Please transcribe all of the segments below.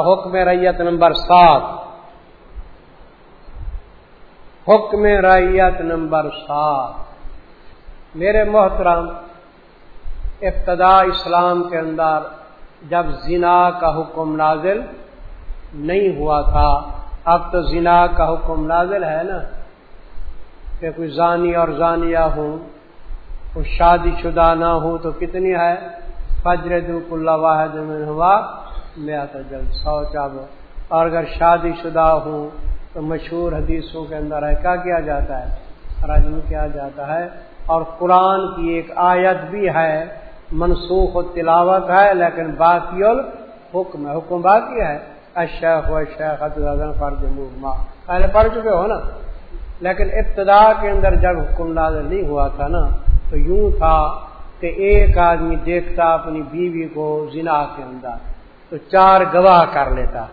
حکم ریت نمبر سات۔ حکم ریت نمبر سات۔ میرے محترم، ابتدا اسلام کے اندر جب زنا کا حکم نازل نہیں ہوا تھا، اب تو زنا کا حکم نازل ہے نا؟ کہ کوئی زانی اور زانیہ ہوں، کوئی شادی شدہ نہ ہوں تو کتنی ہے؟ فجر دو اللہ واحد میں ہوا میں تو جلد سو چاب اور اگر شادی شدہ ہوں تو مشہور حدیثوں کے اندر ہے، کیا کیا جاتا ہے؟ رجم کیا جاتا ہے؟ اور قرآن کی ایک آیت بھی ہے، منسوخ و تلاوت ہے، لیکن باقی حکم حکم باقی ہے۔ اشیخ و شیخ فرد پہلے پڑھ چکے ہو نا؟ لیکن ابتدا کے اندر جب حکم نازل نہیں ہوا تھا نا، تو یوں تھا کہ ایک آدمی دیکھتا اپنی بیوی کو زنا کے اندر۔ تو چار گواہ کر لیتا۔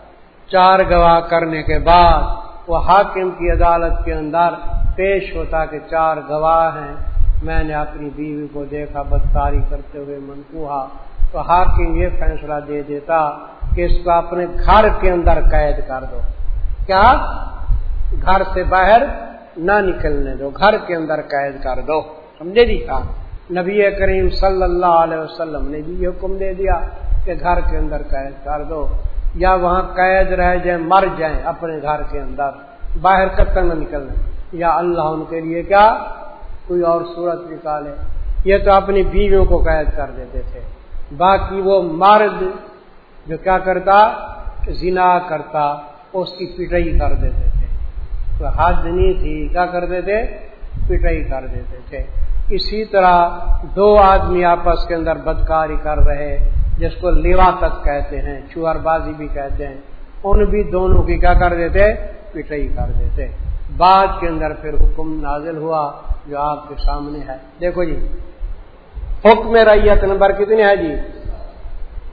چار گواہ کرنے کے بعد وہ حاکم کی عدالت کے اندر پیش ہوتا کہ چار گواہ ہیں۔ میں نے اپنی بیوی کو دیکھا، بدکاری کرتے ہوئے منقوہا تو حاکم یہ فیصلہ دے دیتا کہ اس کو اپنے گھر کے اندر قید کر دو۔ کیا؟ گھر سے باہر نہ نکلنے دو، گھر کے اندر قید کر دو۔ سمجھے جی؟ کہا نبی کریم صلی اللہ علیہ وسلم نے بھی یہ حکم دے دیا۔ کہ گھر کے اندر قید کر دو یا وہاں قید رہ جائیں، مر جائیں اپنے گھر کے اندر، باہر کتنا نہ نکلنے یا اللہ ان کے لیے کیا؟ کوئی اور صورت نکالے۔ یہ تو اپنی بیویوں کو قید کر دیتے تھے۔ باقی وہ مرد جو کیا کرتا؟ زنا کرتا، اس کی پٹائی کر دیتے تھے۔ تو حد نہیں تھی، کیا کرتے تھے پٹائی کر دیتے تھے۔ اسی طرح دو آدمی آپس کے اندر بدکاری کر رہے۔ جس کو لیوا تک کہتے ہیں چوہر بازی بھی کہتے ہیں، ان بھی دونوں کی کیا کر دیتے؟ پٹائی کر دیتے۔ بعد کے اندر پھر حکم نازل ہوا جو آپ کے سامنے ہے۔ دیکھو جی حکم ریت نمبر کتنے ہے جی؟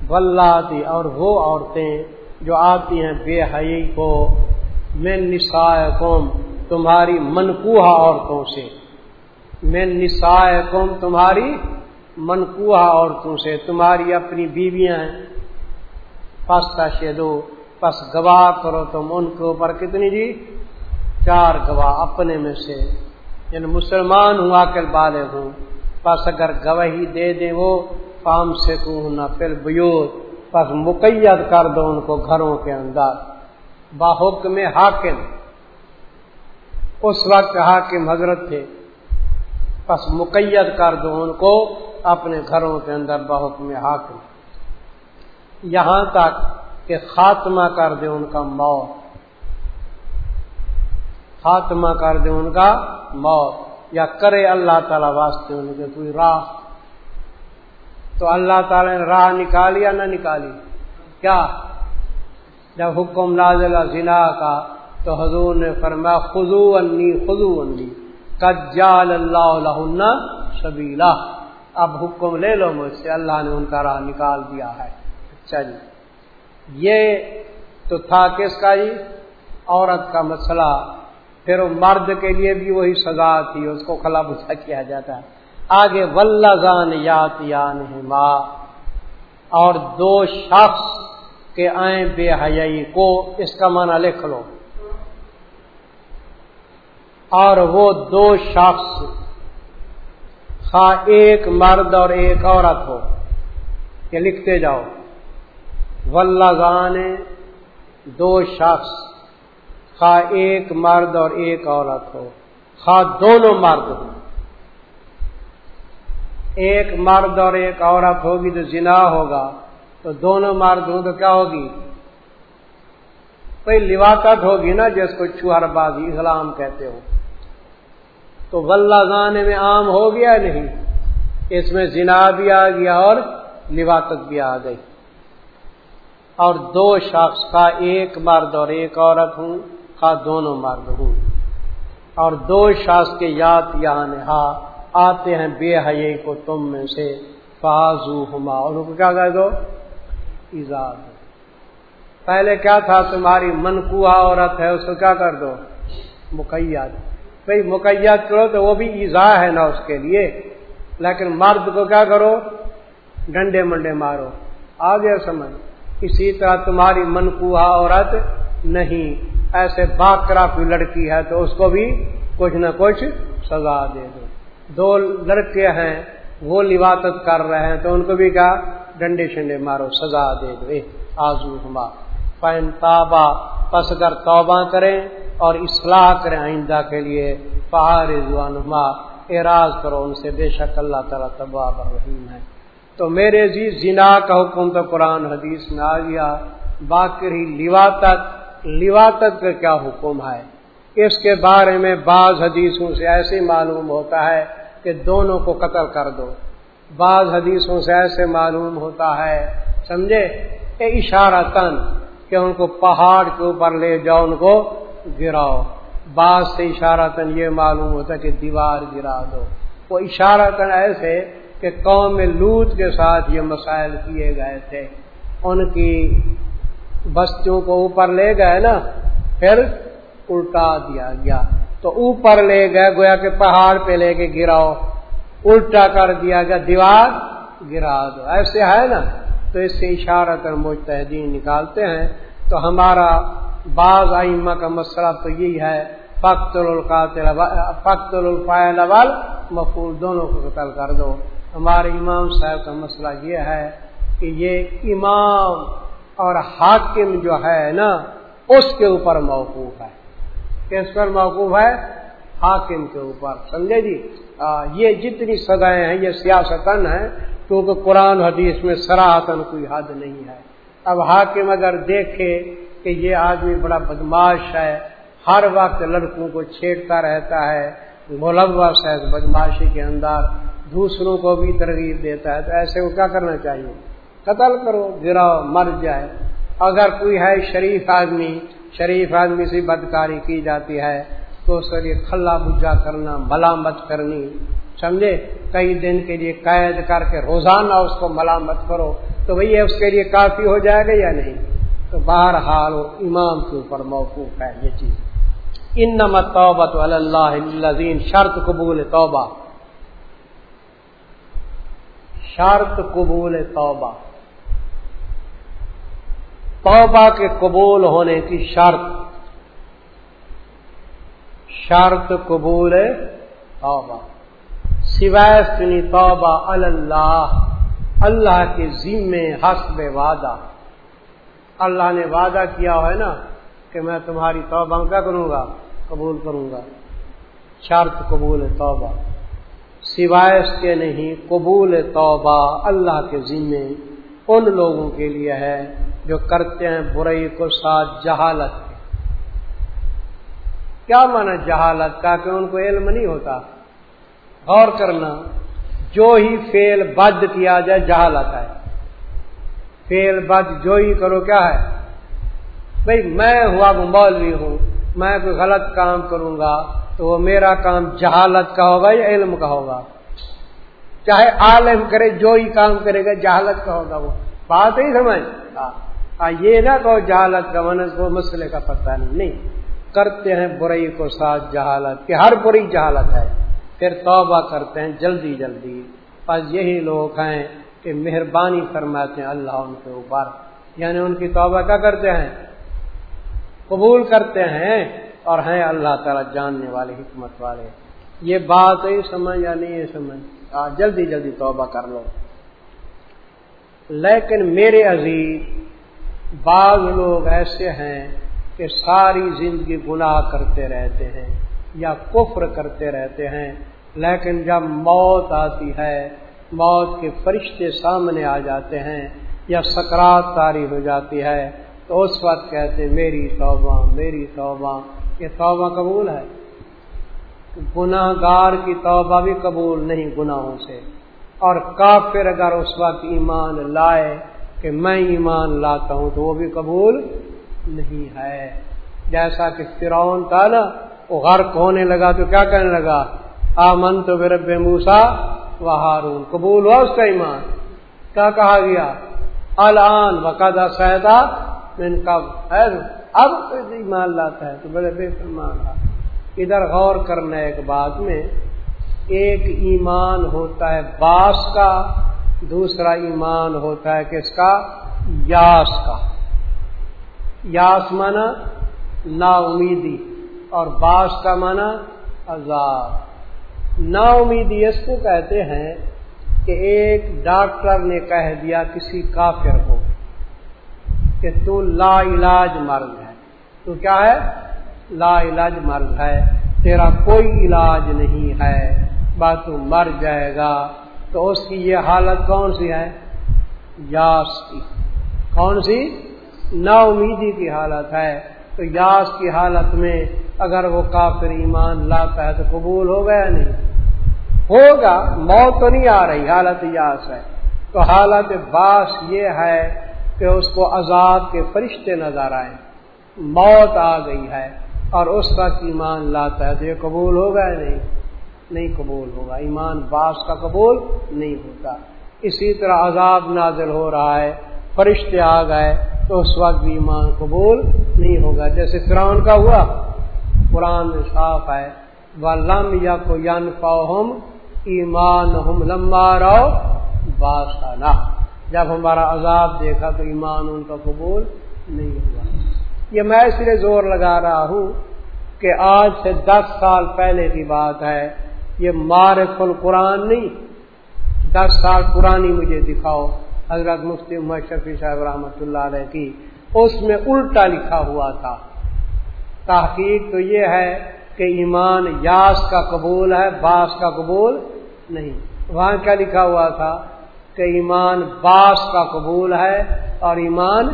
بلاتی، اور وہ عورتیں جو آتی ہیں بے حئی کو میں نسائے قوم تمہاری منقوہ عورتوں سے۔ میں نسائے قوم تمہاری منقوہ عورتوں سے، تمہاری اپنی بیویاں ہیں۔ پس تشدو پس گواہ کرو تم ان کے اوپر۔ کتنی جی؟ چار گواہ اپنے میں سے۔ یعنی مسلمان ہوا کر بالے ہوں۔ پس اگر گواہی دے دیں وہ، فام سے نہ، پھر بیوت۔ پس مقید کر دو ان کو گھروں کے اندر۔ باحکم حاکم۔ اس وقت حاکم حضرت تھے۔ پس مقید کر دو ان کو۔ اپنے گھروں کے اندر بحکم حاکم یہاں تک کہ خاتمہ کر دے ان کا موت۔ خاتمہ کر دے ان کا موت۔ یا کرے اللہ تعالی واسطے ان کے کوئی راہ۔ تو اللہ تعالی نے راہ نکالی یا نہ نکالی؟ کیا؟ جب حکم نازل زنا کا، تو حضور نے فرمایا خزو انی خزو انی۔ کجال اللہ سبیلا۔ اب حکم لے لو مجھ سے، اللہ نے ان کا راہ نکال دیا ہے۔ اچھا جی۔ یہ تو تھا کس کا جی؟ عورت کا مسئلہ۔ پھر مرد کے لیے بھی وہی سزا تھی، اس کو خلا بچا کیا جاتا ہے۔ آگے ولزان یات یان ماں اور دو شخص کے آئیں بے حیائی کو، اس کا معنی لکھ لو۔ اور وہ دو شخص خواہ ایک مرد اور ایک عورت ہو۔ یہ لکھتے جاؤ۔ ولزان دو شخص خواہ ایک مرد اور ایک عورت ہو۔ خواہ دونوں مرد ہوں۔ ایک مرد اور ایک عورت ہوگی تو زنا ہوگا، تو دونوں مرد ہوں تو کیا ہوگی؟ کوئی لواقت ہوگی نا، جس کو چوہر بازی اسلام کہتے ہو۔ تو ولہ گانے میں عام ہو گیا نہیں۔ اس میں زنا بھی آ گیا اور لواقت بھی آ گئی۔ اور دو شخص کا ایک مرد اور ایک عورت ہوں، کا دونوں مرد ہوں۔ اور دو شخص کے یاد یہاں نہا، آتے ہیں بے حی کو تم میں سے فاضو ہما اور کیا کہہ دو؟ ایزاد پہلے کیا تھا؟ تمہاری منقوہ عورت ہے، اس کو کیا کر دو؟ مقیاد بھائی مقیاد کرو تو وہ بھی ایزا ہے نا اس کے لیے۔ لیکن مرد کو کیا کرو؟ ڈنڈے منڈے مارو۔ آ گیا سمجھ۔ اسی طرح تمہاری منقوہ عورت نہیں۔ ایسے باکرا کوئی لڑکی ہے تو اس کو بھی کچھ نہ کچھ سزا دے دو۔ دو لڑکے ہیں، وہ لباست کر رہے ہیں تو ان کو بھی کیا؟ ڈنڈے شنڈے مارو، سزا دے دو۔ آزو ہما۔ پین تابا، پس کر توبہ کریں اور اصلاح کریں آئندہ کے لیے۔ پہاڑ ہما اعراض کرو ان سے، بے شک اللہ تعالیٰ تباب الرحیم ہے۔ تو میرے جی زنا کا حکم تو قرآن، حدیث میں آ گیا۔ باقی لواطت۔ لواطت کا کیا حکم ہے؟ اس کے بارے میں بعض حدیثوں سے ایسے معلوم ہوتا ہے کہ دونوں کو قتل کر دو۔ بعض حدیثوں سے ایسے معلوم ہوتا ہے، سمجھے؟ اشارہ تن کہ ان کو پہاڑ کے اوپر لے جاؤ، ان کو گراؤ۔ بعض سے اشارہ یہ معلوم ہوتا ہے کہ دیوار گرا دو۔ وہ اشارہ ایسے کہ قوم میں لوت کے ساتھ یہ مسائل کیے گئے تھے۔ ان کی بستیوں کو اوپر لے گئے نا، پھر الٹا دیا گیا۔ تو اوپر لے گئے، گویا کہ پہاڑ پہ لے کے گراؤ۔ الٹا کر دیا گیا، دیوار گرا دو۔ ایسے ہے نا۔ تو اس سے اشارہ کر مجتہدین نکالتے ہیں۔ تو ہمارا بعض آئمہ کا مسئلہ تو یہی ہے فخت القاتل فخت الفائل اول مفول دونوں کو قتل کر دو۔ ہمارے امام صاحب کا مسئلہ یہ ہے کہ یہ امام اور حاکم جو ہے نا اس کے اوپر موقوف ہے۔ کس پر موقوف ہے؟ حاکم کے اوپر سمجھے جی؟ آ, یہ جتنی سزائیں ہیں یہ سیاستن ہیں کیونکہ قرآن حدیث میں سراہتن کوئی حد نہیں ہے۔ اب حاکم اگر دیکھے کہ یہ آدمی بڑا بدماش ہے، ہر وقت لڑکوں کو چھیڑتا رہتا ہے ملوث ہے بدماشی کے اندر دوسروں کو بھی ترغیب دیتا ہے، تو ایسے کو کیا کرنا چاہیے؟ قتل کرو گراؤ مر جائے۔ اگر کوئی ہے شریف آدمی شریف آدمی سے بدکاری کی جاتی ہے، تو اس کے لیے کھلا بجا کرنا، ملامت کرنی۔ سمجھے؟ کئی دن کے لیے قید کر کے روزانہ اس کو ملامت کرو، تو بھئی اس کے لیے کافی ہو جائے گا یا نہیں؟ تو بہرحال امام کے اوپر موقوف ہے یہ چیز۔ ان نمت توبت اللہ شرط قبول توبہ۔ شرط قبول توبہ۔ توبہ کے قبول ہونے کی شرط۔ شرط قبول توبہ۔ سوائے سنی توبہ اللہ اللہ کے ذمے، حسب وعدہ۔ اللہ نے وعدہ کیا ہے نا کہ میں تمہاری توبہ کیا کروں گا؟ قبول کروں گا۔ شرط قبول توبہ۔ سوائے اس کے نہیں، قبول توبہ اللہ کے ذمے ان لوگوں کے لیے ہے جو کرتے ہیں برئی کو ساتھ جہالت کے۔ کیا مانا جہالت؟ کا کہ ان کو علم نہیں ہوتا۔ غور کرنا، جو ہی فیل بد کیا جائے، جہالت ہے فیل بد جو ہی کرو، کیا ہے؟ بھائی میں ہوا مولوی ہوں، میں کوئی غلط کام کروں گا تو وہ میرا کام جہالت کا ہوگا یا علم کا ہوگا؟ چاہے عالم کرے جو ہی کام کرے گا، جہالت کا ہوگا وہ۔ بات ہی سمجھ؟ ہاں۔ ہاں، یہ نہ کہ جہالت کا من کو مسئلے کا پتہ نہیں۔ نہیں، کرتے ہیں برائی کو ساتھ جہالت، کہ ہر بری جہالت ہے۔ پھر توبہ کرتے ہیں، جلدی جلدی۔ بس یہی لوگ ہیں۔ کہ مہربانی فرماتے ہیں اللہ ان کے اوپر۔ یعنی ان کی توبہ کیا کرتے ہیں؟ قبول کرتے ہیں اور ہیں اللہ تعالی جاننے والے، حکمت والے۔ یہ بات ہی سمجھ یا نہیں سمجھ۔ جلدی جلدی توبہ کر لو۔ لیکن میرے عزیز، بعض لوگ ایسے ہیں کہ ساری زندگی گناہ کرتے رہتے ہیں یا کفر کرتے رہتے ہیں، لیکن جب موت آتی ہے موت کے فرشتے سامنے آ جاتے ہیں یا سکرات تاری ہو جاتی ہے، تو اس وقت کہتے میری توبہ میری توبہ، یہ توبہ قبول ہے؟ گناہ گار کی توبہ بھی قبول نہیں گناہوں سے۔ اور کافر اگر اس وقت ایمان لائے کہ میں ایمان لاتا ہوں تو وہ بھی قبول نہیں ہے۔ جیسا کہ فرعون تھا نا، وہ غرق ہونے لگا تو کیا کہنے لگا؟ آمن تو رب موسا و ہارون قبول ہوا اس کا ایمان۔ کیا کہا گیا؟ الان وقادا سیدا من کب اب ایمان لاتا ہے تو بڑے بے فرمان۔ ادھر غور کرنا ایک بات میں، ایک ایمان ہوتا ہے باس کا، دوسرا ایمان ہوتا ہے کس کا؟ یاس کا۔ یاس مانا نا امیدی اور باس کا مانا عذاب۔ نا امیدی اس کو کہتے ہیں کہ ایک ڈاکٹر نے کہہ دیا کسی کافر کو کہ تو لا علاج مرض ہے۔ تو کیا ہے؟ لا علاج مرض ہے۔ تیرا کوئی علاج نہیں ہے۔ بات تو مر جائے گا۔ تو اس کی یہ حالت کون سی ہے؟ یاس کی کون سی؟ نا امیدی کی حالت ہے۔ تو یاس کی حالت میں اگر وہ کافر ایمان لاتا ہے تو قبول ہو گیا نہیں؟ ہوگا، موت تو نہیں آ رہی، حالت یاس ہے۔ تو حالت باس یہ ہے کہ اس کو عذاب کے فرشتے نظر آئے۔ موت آ گئی ہے اور اس کا ایمان لاتا ہے۔ تو یہ قبول ہوگا یا نہیں؟ نہیں قبول ہوگا۔ ایمان باس کا قبول نہیں ہوتا۔ اسی طرح عذاب نازل ہو رہا ہے، فرشتے آ گئے، تو اس وقت بھی ایمان قبول نہیں ہوگا۔ جیسے فرعون کا ہوا، قرآن صاف ہے۔ وہ لم یا کو یون ہم ایمان ہم لمبا رہو باسانہ جب ہمارا عذاب دیکھا تو ایمان ان کا قبول نہیں ہوا۔ یہ میں اس لیے زور لگا رہا ہوں کہ آج سے دس سال پہلے کی بات ہے۔ یہ مارف القرآن نہیں۔ دس سال پرانی مجھے دکھاؤ۔ حضرت مفتی عمر شفیع صاحب رحمۃ اللہ علیہ کی۔ اس میں الٹا لکھا ہوا تھا۔ تحقیق تو یہ ہے کہ ایمان یاس کا قبول ہے، باس کا قبول نہیں۔ وہاں کیا لکھا ہوا تھا کہ ایمان باس کا قبول ہے اور ایمان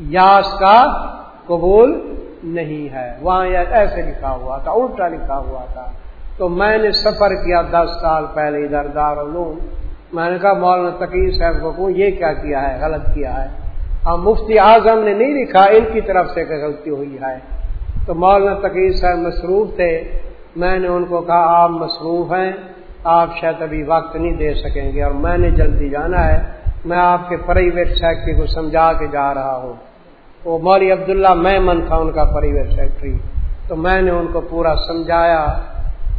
یاس کا قبول نہیں ہے۔ وہاں ایسے لکھا ہوا تھا، الٹا لکھا ہوا تھا۔ تو میں نے سفر کیا دس سال پہلے ادھر دارالعلوم۔ میں نے کہا، مولانا تقیر صاحب کو کہوں، یہ کیا کیا ہے؟ غلط کیا ہے؟ اب مفتی اعظم نے نہیں لکھا ان کی طرف سے کہ غلطی ہوئی ہے۔ تو مولانا تقیر صاحب مصروف تھے۔ میں نے ان کو کہا، آپ مصروف ہیں۔ آپ شاید ابھی وقت نہیں دے سکیں گے اور میں نے جلدی جانا ہے، میں آپ کے پرائیویٹ سیکٹری کو سمجھا کے جا رہا ہوں۔ وہ مولوی عبداللہ میں من تھا ان کا پرائیویٹ سیکٹری تو میں نے ان کو پورا سمجھایا۔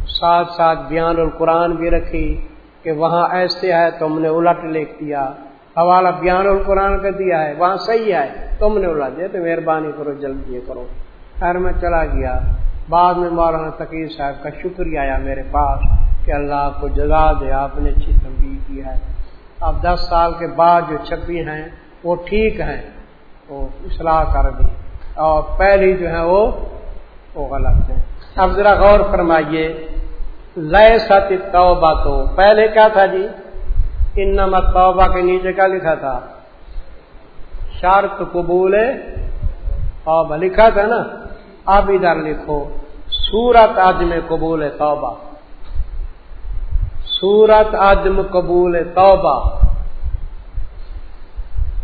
ساتھ ساتھ بیان القرآن بھی رکھی کہ وہاں ایسے ہے، تم نے الٹ لکھ دیا۔ حوالہ بیان القرآن کا دیا ہے، وہاں صحیح ہے، تم نے الٹ دیا، تو مہربانی کرو جلدی کرو۔ خیر، میں چلا گیا۔ بعد میں مولانا تقیر صاحب کا شکریہ آیا میرے پاس۔ کہ اللہ آپ کو جگا دے، آپ نے اچھی تنبیہ کی ہے۔ اب دس سال کے بعد جو چھپی ہیں، وہ ٹھیک ہیں، وہ اصلاح کر دی اور پہلی جو ہے وہ وہ غلط ہے۔ اب ذرا غور فرمائیے۔ لیے ست توبہ تو پہلے کیا تھا جی؟ ان نمت توبہ کے نیچے کیا لکھا تھا؟ شرط قبول توبہ لکھا تھا نا؟ اب ادھر لکھو۔ سورت عدم قبول توبہ۔ سورت عدم قبول توبہ۔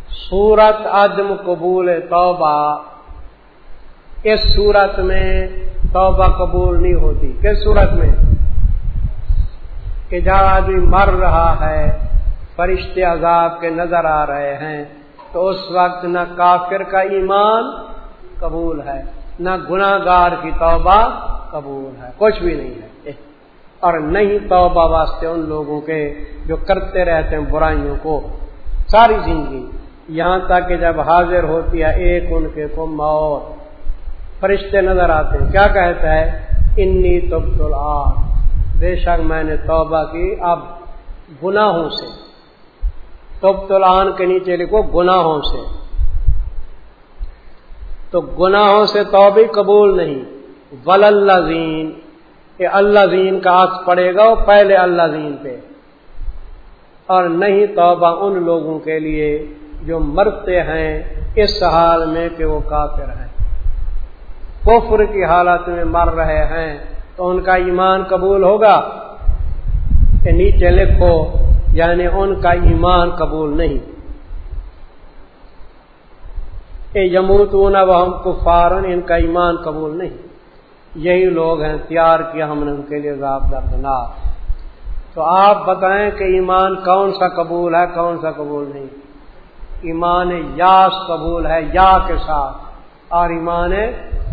سورت عدم قبول توبہ۔ اس صورت میں توبہ قبول نہیں ہوتی۔ کس صورت میں؟ کہ جہاں آدمی مر رہا ہے، فرشتے عذاب کے نظر آ رہے ہیں، تو اس وقت نہ کافر کا ایمان قبول ہے، نہ گناگار کی توبہ قبول ہے۔ کچھ بھی نہیں ہے۔ اور نہیں توبہ واسطے ان لوگوں کے جو کرتے رہتے ہیں برائیوں کو ساری زندگی۔ یہاں تک کہ جب حاضر ہوتی ہے ایک ان کے کو موت۔ فرشتے نظر آتے ہیں۔ کیا کہتا ہے؟ انی تب بے شک میں نے توبہ کی اب گناہوں سے۔ تب تلان کے نیچے لکھو گناہوں سے۔ تو گناہوں سے توبہ قبول نہیں۔ ول اللہ زین اللہ زین کا آس پڑے گا وہ پہلے اللہ زین پہ۔ اور نہیں توبہ ان لوگوں کے لیے جو مرتے ہیں اس حال میں کہ وہ کافر ہیں۔ کفر کی حالت میں مر رہے ہیں تو ان کا ایمان قبول ہوگا؟ کہ نیچے لکھو یعنی ان کا ایمان قبول نہیں۔ یموتون وہ ہم کفارن، ان کا ایمان قبول نہیں۔ یہی لوگ ہیں، تیار کیا ہم نے ان کے لیے ذاب دردناک۔ تو آپ بتائیں کہ ایمان کون سا قبول ہے، کون سا قبول نہیں۔ ایمان یاس قبول ہے، یا کے ساتھ۔ اور ایمان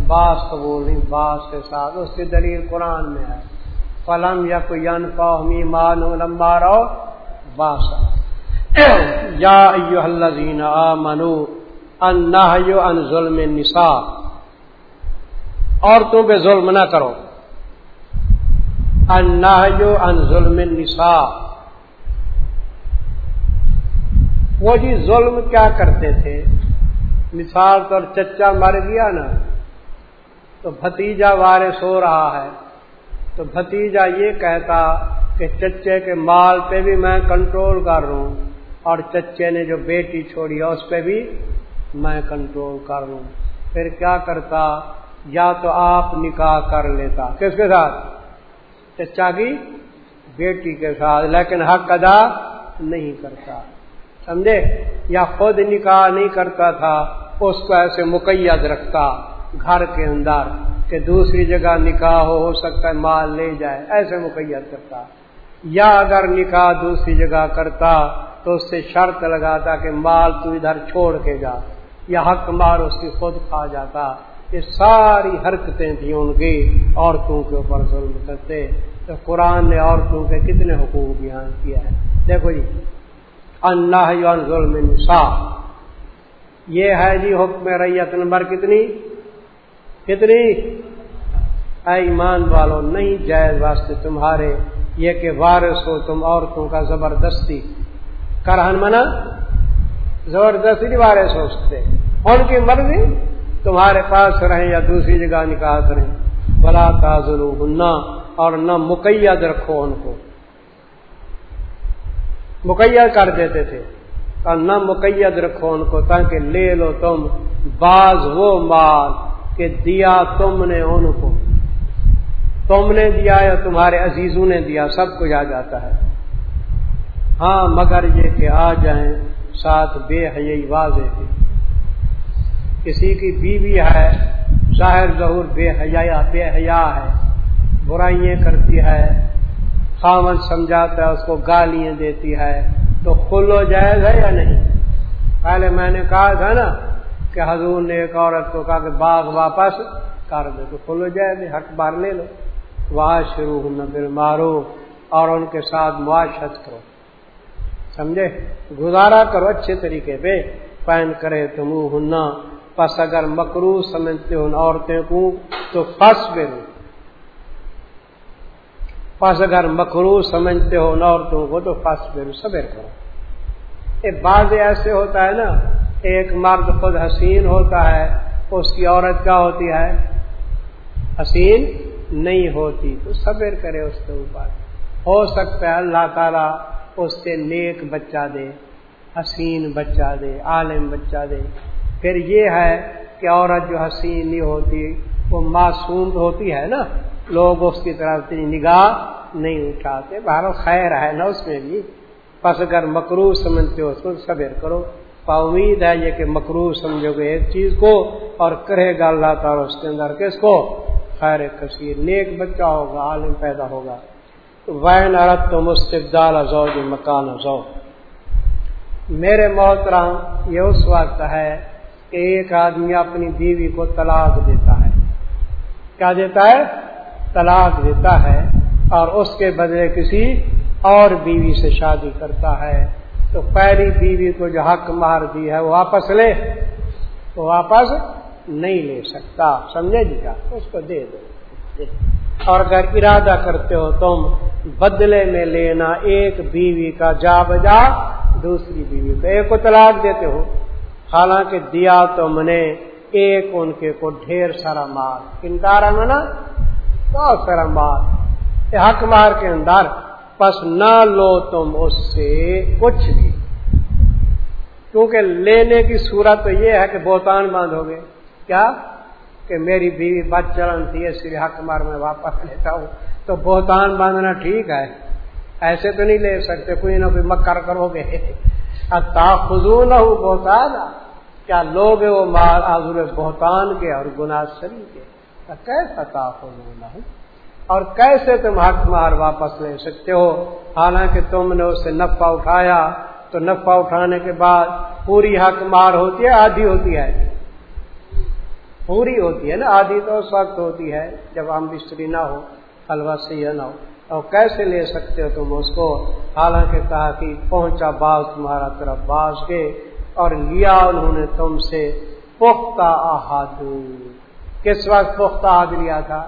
باس قبول نہیں، باس کے ساتھ۔ اس کی دلیل قرآن میں ہے۔ فلم یا کوئی پاؤ لمبا رہو باس یا الذین آمنو ان ان ظلم نساء عورتوں پہ ظلم نہ کرو۔ ان ان ظلم نساء وہ جی ظلم کیا کرتے تھے؟ مثال طور چچا مر گیا نا، تو بھتیجا وارث ہو رہا ہے۔ تو بھتیجا یہ کہتا کہ چچے کے مال پہ بھی میں کنٹرول کر رہا ہوں، اور چچے نے جو بیٹی چھوڑی ہے اس پہ بھی میں کنٹرول کر رہا ہوں۔ پھر کیا کرتا؟ یا تو آپ نکاح کر لیتا۔ کس کے ساتھ؟ چچا کی بیٹی کے ساتھ، لیکن حق ادا نہیں کرتا۔ سمجھے؟ یا خود نکاح نہیں کرتا تھا، اس کو ایسے مقید رکھتا گھر کے اندر کہ دوسری جگہ نکاح ہو ہو سکتا ہے مال لے جائے، ایسے مقید کرتا۔ یا اگر نکاح دوسری جگہ کرتا تو اس سے شرط لگاتا کہ مال تو ادھر چھوڑ کے جا، یا حق مار اس کی خود کھا جاتا۔ یہ ساری حرکتیں تھیں ان کی، عورتوں کے اوپر ظلم کرتے۔ تو قرآن نے عورتوں کے کتنے حقوق بیان کیا ہے دیکھو جی اللہ ظلم یہ ہے جی حکم ریت نمبر کتنی؟ کتنی؟ اے ایمان والو، نہیں جائز واسطے تمہارے، یہ کہ وارث ہو تم عورتوں کا زبردستی۔ کرہن منا، زبردستی وارث ہو سکتے۔ ان کی مرضی؟ تمہارے پاس رہیں یا دوسری جگہ نکاح کریں۔ بلا تاضر اور نہ مقید رکھو ان کو۔ مقید کر دیتے تھے۔ اور نہ مقید رکھو ان کو تاکہ لے لو تم بعض وہ مال کہ دیا تم نے ان کو۔ تم نے دیا یا تمہارے عزیزوں نے دیا، سب کچھ آ جاتا ہے۔ ہاں مگر یہ کہ آ جائیں ساتھ بے حی واضح تھی کسی کی بیوی ہے، ظاہر ظہور بے حیا بے حیا ہے، برائیاں کرتی ہے خامن سمجھاتا ہے، اس کو گالیاں دیتی ہے، تو کھلو جائز ہے یا نہیں؟ پہلے میں نے کہا تھا نا کہ حضور نے ایک عورت کو کہا کہ باغ واپس کر دو تو کھلو جائے حق بار لے لو۔ وہاں شروع ہونا پھر مارو اور ان کے ساتھ معاشت کرو۔ سمجھے؟ گزارا کرو اچھے طریقے پہ۔ پین کرے تم ہننا پس اگر مکرو سمجھتے ہو عورتیں کو، تو پس بے پس اگر مکرو سمجھتے ہو عورتوں کو، تو پس بے صبر کرو۔ ایک بعض ایسے ہوتا ہے نا، ایک مرد خود حسین ہوتا ہے، اس کی عورت کیا ہوتی ہے؟ حسین نہیں ہوتی۔ تو صبر کرے اس کے اوپر۔ ہو سکتا ہے اللہ تعالیٰ اس سے نیک بچہ دے، حسین بچہ دے، عالم بچہ دے۔ پھر یہ ہے کہ عورت جو حسین نہیں ہوتی، وہ معصوم ہوتی ہے نا، لوگ اس کی طرف اتنی نگاہ نہیں اٹھاتے۔ بہر خیر ہے نا اس میں بھی۔ پس اگر مکرو سمجھتے ہو تو صبر کرو۔ پا امید ہے یہ کہ مکرو سمجھو گے ایک چیز کو اور کرے گا اللہ تعالیٰ اس کے اندر کس کو؟ خیر کثیر۔ نیک بچہ ہوگا، عالم پیدا ہوگا۔ وین عرت تو مستقدال ازو جو مکان ازو میرے محترام یہ اس وقت ہے کہ ایک آدمی اپنی بیوی کو طلاق دیتا ہے۔ کیا دیتا ہے؟ طلاق دیتا ہے اور اس کے بدلے کسی اور بیوی سے شادی کرتا ہے۔ تو پہلی بیوی کو جو حق مار دی ہے وہ واپس لے۔ تو واپس نہیں لے سکتا۔ سمجھے جی کیا؟ اس کو دے دو۔ اور اگر ارادہ کرتے ہو تم بدلے میں لینا ایک بیوی کا جا بجا دوسری بیوی کو ایک کو طلاق دیتے ہو۔ حالانکہ دیا تم نے ایک ان کے کو ڈھیر سارا مار کنکارا میں نا بہت سارا مار حق مار کے اندر، پس نہ لو تم اس سے کچھ بھی۔ کیونکہ لینے کی صورت تو یہ ہے کہ بہتان باندھ ہو گئے۔ کیا؟ کہ میری بیوی بد چلن تھی، اس لیے حق مار میں واپس لیتا ہوں۔ تو بہتان باندھنا ٹھیک ہے۔ ایسے تو نہیں لے سکتے، کوئی نہ کوئی مکر کرو گے۔ خزو نہ ہو بہتان کیا لوگ وہ مال آزر بہتان کے اور گناہ شری کے؟ کیسا تا خزو اور کیسے تم حق مار واپس لے سکتے ہو؟ حالانکہ تم نے اسے نفع اٹھایا، تو نفع اٹھانے کے بعد پوری حق مار ہوتی ہے، آدھی ہوتی ہے۔ پوری ہوتی ہے نا، آدھی تو اس وقت ہوتی ہے جب ہم بستری نہ ہو حلوہ سیاح نہ ہو۔ اور کیسے لے سکتے ہو تم اس کو؟ حالانکہ کہا کہ پہنچا باز تمہارا طرف، باز کے اور لیا انہوں نے تم سے پختہ احاد کس وقت پختہ آد لیا تھا؟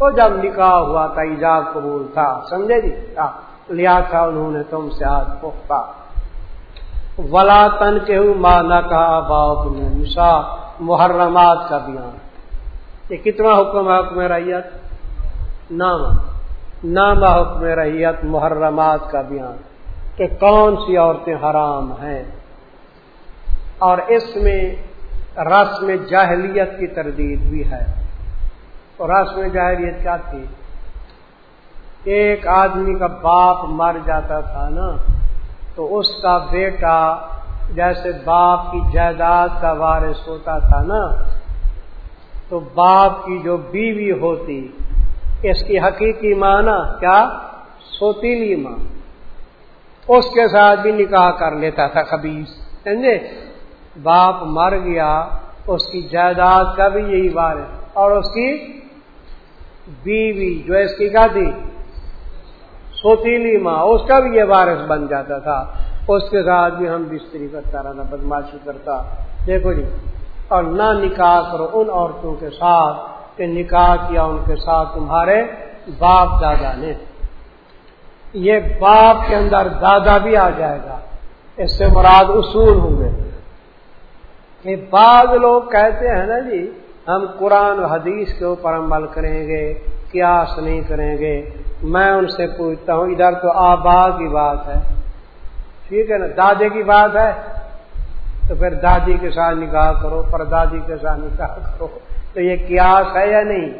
وہ جب نکاح ہوا تھا، ایجاب قبول تھا، سمجھے جی؟ لیا تھا انہوں نے تم سے آج پختہ۔ ولا تن کے ماں نہ کہا باپ نے نشا محرمات کا بیان۔ یہ کتنا حکم ہے، حکم ریت نام نام حکم ریت محرمات کا بیان۔ کہ کون سی عورتیں حرام ہیں؟ اور اس میں رسم جاہلیت کی تردید بھی ہے۔ اور رسم جاہلیت کیا تھی؟ ایک آدمی کا باپ مر جاتا تھا نا، تو اس کا بیٹا جیسے باپ کی جائیداد کا وارث ہوتا تھا نا، تو باپ کی جو بیوی ہوتی، اس کی حقیقی ماں نا کیا؟ سوتیلی ماں اس کے ساتھ بھی نکاح کر لیتا تھا خبیص سمجھے؟ باپ مر گیا، اس کی جائیداد کا بھی یہی وارث اور اس کی بیوی جو اس کی کیا تھی سوتیلی ماں، اس کا بھی یہ وارث بن جاتا تھا۔ اس کے ساتھ بھی ہم بستری کرتا رہنا، بدماشی کرتا۔ دیکھو جی اور نہ نکاح کرو ان عورتوں کے ساتھ، کہ نکاح کیا ان کے ساتھ تمہارے باپ دادا نے۔ یہ باپ کے اندر دادا بھی آ جائے گا۔ اس سے مراد اصول ہوں گے۔ کہ بعض لوگ کہتے ہیں نا جی ہم قرآن و حدیث کے اوپر عمل کریں گے، قیاس نہیں کریں گے۔ میں ان سے پوچھتا ہوں، ادھر تو آبا کی بات ہے۔ ٹھیک ہے نا، دادے کی بات ہے۔ تو پھر دادی کے ساتھ نکاح کرو پر دادی کے ساتھ نکاح کرو۔ تو یہ قیاس ہے یا نہیں؟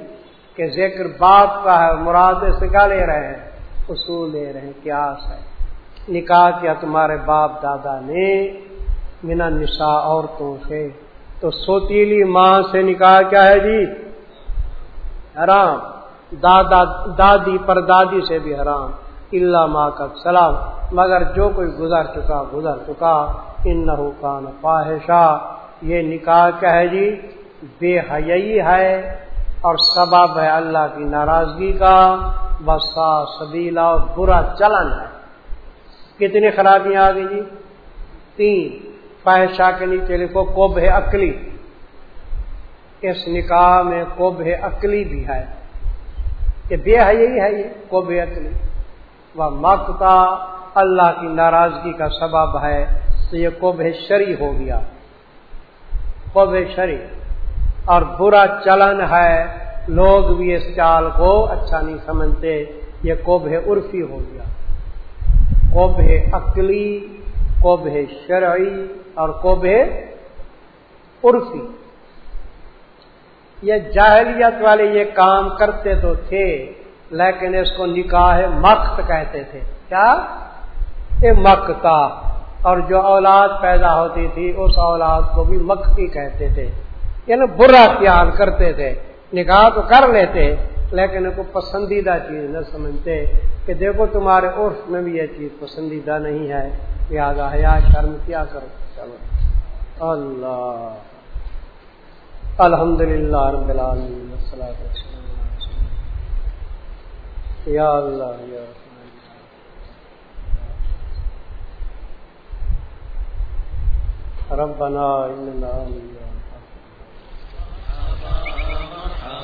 کہ ذکر باپ کا ہے، مراد سے کیا لے رہے ہیں، اصول لے رہے ہیں، قیاس ہے۔ نکاح کیا تمہارے باپ دادا نے؟ بنا نسا عورتوں سے۔ تو سوتیلی ماں سے نکاح کیا ہے جی؟ حرام۔ دادا، دادی پر دادی سے بھی حرام۔ اللہ ماں کا سلام۔ مگر جو کوئی گزر چکا گزر چکا۔ ان نہ پاہشا یہ نکاح کیا ہے جی؟ بے حیائی ہے اور سبب ہے اللہ کی ناراضگی کا۔ بسا سبیلا اور برا چلن ہے۔ کتنی خرابیاں آ گئی جی؟ تین۔ فاحشہ کے نیچے لکھو کوب ہے اس نکاح میں کوب ہے بھی ہے۔ کہ بے حیائی ہے، یہ کوب اکلی وہ مکتا اللہ کی ناراضگی کا سبب ہے۔ تو یہ کوب شری ہو گیا۔ کوب شری۔ اور برا چلن ہے۔ لوگ بھی اس چال کو اچھا نہیں سمجھتے۔ یہ کوب عرفی ہو گیا۔ کوب عقلی کوب شرعی۔ اور کوب عرفی یہ جاہلیت والے یہ کام کرتے تو تھے، لیکن اس کو نکاح مقت کہتے تھے۔ کیا؟ یہ مکتا اور جو اولاد پیدا ہوتی تھی، اس اولاد کو بھی مکتی کہتے تھے۔ یعنی برا خیال کرتے تھے۔ نکاح تو کر لیتے، لیکن ان کو پسندیدہ چیز نہ سمجھتے کہ دیکھو تمہارے عرف میں بھی یہ چیز پسندیدہ نہیں ہے۔ لہٰذا حیا، شرم، کیا کرو؟ چلو۔ اللہ۔ الحمد للہ رب العالمین۔ یا اللہ، یا ربنا اننا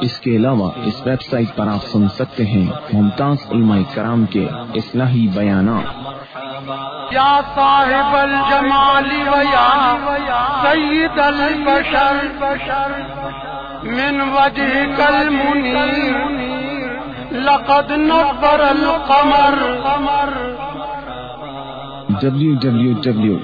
اس کے علاوہ اس ویب سائٹ پر آپ سن سکتے ہیں ممتاز علماء کرام کے اصلاحی بیانات۔ یا صاحب الجمال سید البشر من وجه کل لقد نظر القمر۔ ڈبلو